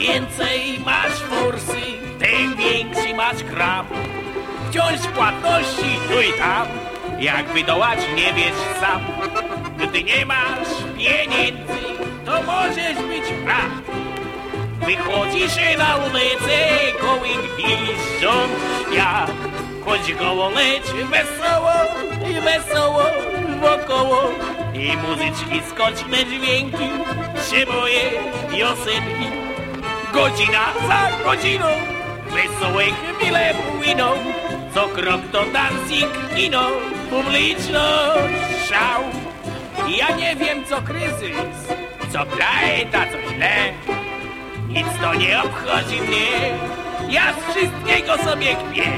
więcej masz forsy, tym większy masz krab. Wciąż płatności tu i tam, jak wydołać nie wiesz sam. Gdy nie masz pieniędzy, to możesz być praw. Wychodzisz na ulicę, goły gwizdżą świat. Choć goło leć wesoło, wesoło wokoło. I muzyczki skoczne dźwięki, się boję piosenki. Godzina za godziną, wesołe chwile płyną. Co krok to dancing, kino, publiczność, szał. Ja nie wiem co kryzys, co plajta, co źle. Nic to nie obchodzi mnie, ja z wszystkiego sobie kpię.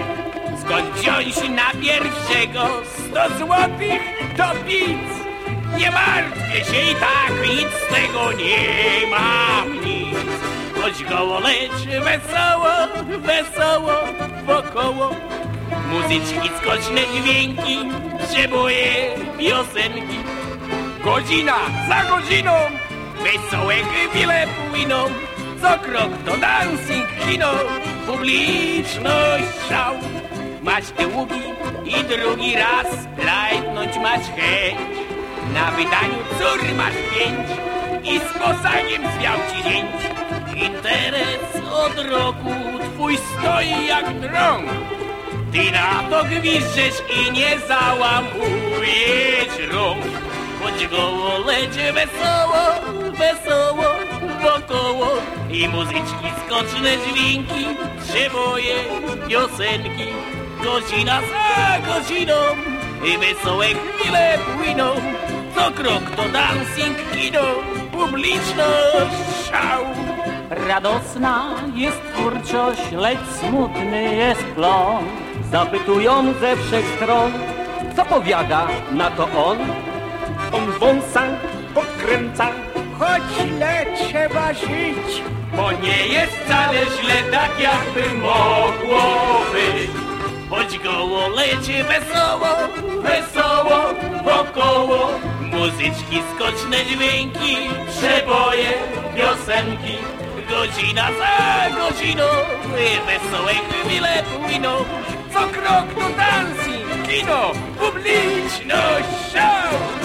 Skąd wziąć na pierwszego sto złotych to pic? Nie martwię się i tak nic z tego nie nic. Choć goło lecz wesoło, wesoło wokoło. Muzyczki, skoczne dźwięki, boję piosenki. Godzina za godziną, wesołe chwile płyną. Co krok to dancing, kino, publiczność szał. Masz długi i drugi raz lajtnąć masz chęć. Na wydaniu cór masz pięć i z posagiem zwiał ci zięć. Interes od roku twój stoi jak drąg. Ty na to gwizdżesz i nie załamujesz rąk. Choć goło lecie wesoło, wesoło wokoło i muzyczki skoczne dźwięki, przeboje, piosenki. Godzina za godziną i wesołe chwile płyną. Co krok to dancing, kino, publiczność, szał. Radosna jest twórczość, lecz smutny jest plon. Zapytują ze wszech stron, co powiada na to on? On wąsa podkręca, Choć źle trzeba żyć, bo nie jest wcale źle tak jakby mogło być. Choć goło leci wesoło, wesoło wokoło. Muzyczki, skoczne dźwięki, przeboje, piosenki. Godzina za godziną, wesołe chwile płyną. Co krok to dancing, kino, publiczność, show.